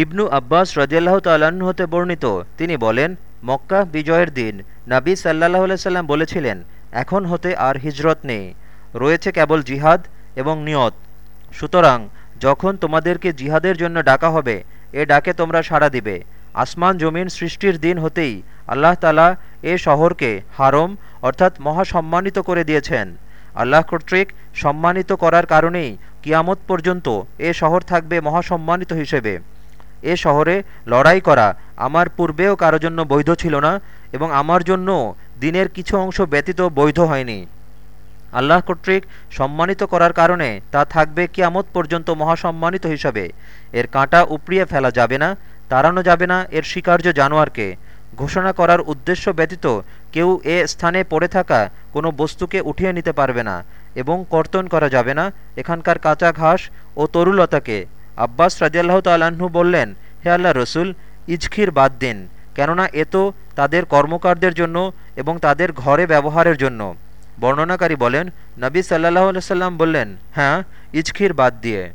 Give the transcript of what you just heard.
ইবনু আব্বাস রদিয়াল্লাহ তাল্লাহ্ন হতে বর্ণিত। তিনি বলেন, মক্কা বিজয়ের দিন নাবী সাল্লাহ সাল্লাম বলেছিলেন, এখন হতে আর হিজরত নেই। রয়েছে কেবল জিহাদ এবং নিয়ত। সুতরাং যখন তোমাদেরকে জিহাদের জন্য ডাকা হবে, এ ডাকে তোমরা সাড়া দিবে। আসমান জমিন সৃষ্টির দিন হতেই আল্লাহ তালা এ শহরকে হারম অর্থাৎ মহাসম্মানিত করে দিয়েছেন। আল্লাহ কর্তৃক সম্মানিত করার কারণেই কিয়ামত পর্যন্ত এ শহর থাকবে মহাসম্মানিত হিসেবে। এ শহরে লড়াই করা আমার পূর্বেও কারও জন্য বৈধ ছিল না এবং আমার জন্য দিনের কিছু অংশ ব্যতীত বৈধ হয়নি। আল্লাহ কর্তৃক সম্মানিত করার কারণে তা থাকবে কিয়ামত পর্যন্ত মহাসম্মানিত হিসাবে। এর কাঁটা উপড়িয়ে ফেলা যাবে না, তাড়ানো যাবে না এর স্বীকার্য জানোয়ারকে। ঘোষণা করার উদ্দেশ্য ব্যতীত কেউ এ স্থানে পড়ে থাকা কোনো বস্তুকে উঠিয়ে নিতে পারবে না এবং কর্তন করা যাবে না এখানকার কাঁচা ঘাস ও তরুলতাকে। আব্বাস রাজিয়াল্লাহ তাল্লাহ্ন বললেন, হে আল্লাহ রসুল, ইজখির বাদ দিন, কেননা এ তো তাদের কর্মকারদের জন্য এবং তাদের ঘরে ব্যবহারের জন্য। বর্ণনাকারী বলেন, নবী সাল্লাহ সাল্লাম বললেন হ্যাঁ ইজখির বাদ দিয়ে।